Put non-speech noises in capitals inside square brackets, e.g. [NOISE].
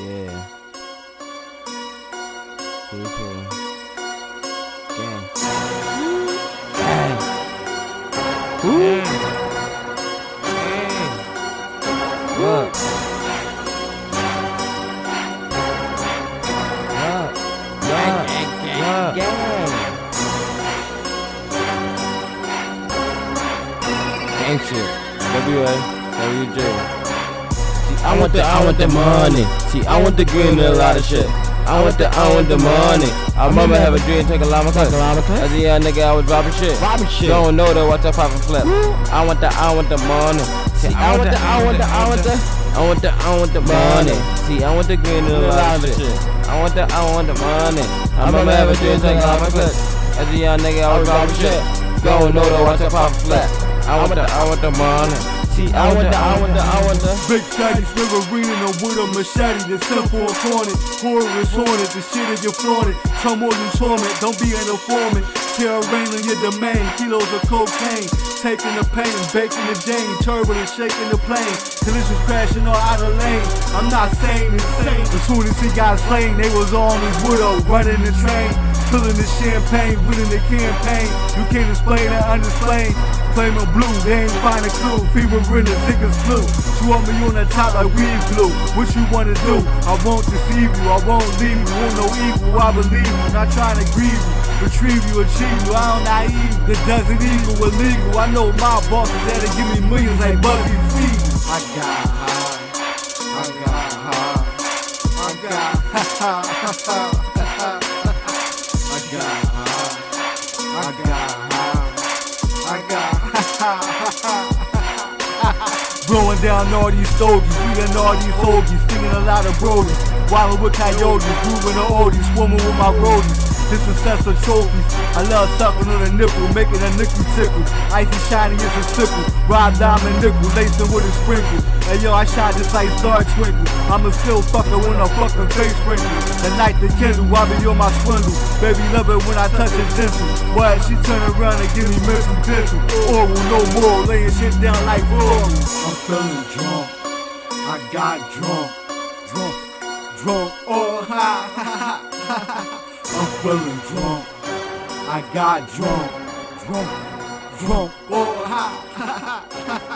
Yeah. People. Gang. Gang. Woo. What? What? What? What? Gang shit. WA. WJ. See, I want the, I want the money. See, I want the green and a lot of shit. I want the, I want the money. I remember have a dream, take a llama cut. As a young nigga, I was robbing shit. Robbing shit. Don't know that, watch that pop and flip. I want the, I want the money. See, I want the, I want the, I want the. I want the, I want the money. See, I want the green and a lot of shit. I want the, I want the money. I remember have a dream, take a llama cut. As a young nigga, I was robbing shit. Don't know that, watch that pop and flip. I want the, I want the money. See, I the, I the, I the. Big fatty, Sliverine and with a machete, the simple and cornet. Horror is haunted, the shit is your you flaunted. Turmoil you torment, don't be an informant. Tear rain on your domain, kilos of cocaine. Taking the pain, baking the Jane, turbulent, shaking the plane. Collisions crashing all out of lane. I'm not saying insane. As soon as he got slain, they was on his widow, running the train. Filling the champagne, winning the campaign. You can't explain or unexplained. Flaming blue, they ain't find a clue. Fever in the flu. You want me on the top like weed glue. What you wanna do? I won't deceive you, I won't leave you. Want no evil, I believe you. Not trying to grieve you, retrieve you, achieve you. I don't naive, the doesn't equal illegal. I know my bosses that'll give me millions like Bugsy Siegel. I got high, I got high, I got [LAUGHS] high. Blowing [LAUGHS] down all these stogies, eating all these hoagies, singing a lot of brodies. Wildin' with coyotes, grooving the oldies, swimming with my roadies. This is sets of trophies. I love sucking on a nipple, making a nickel tickle. Icy shiny is a sickle. Rob diamond nickel, lacing with a sprinkle. Hey yo, I shot this like Star Twinkle. I'm a still fucker when I fucking face sprinkle. The night the kindle, I be on my swindle. Baby love it when I touch it gentle. What? She turn around and give me mental dental. Oral, no more, laying shit down like floral. I'm feeling drunk. I got drunk. Drunk. Drunk. Oh, ha, ha, ha, ha. I'm feeling drunk. I got drunk. Drunk. Drunk. Oh, ha, ha, ha, ha.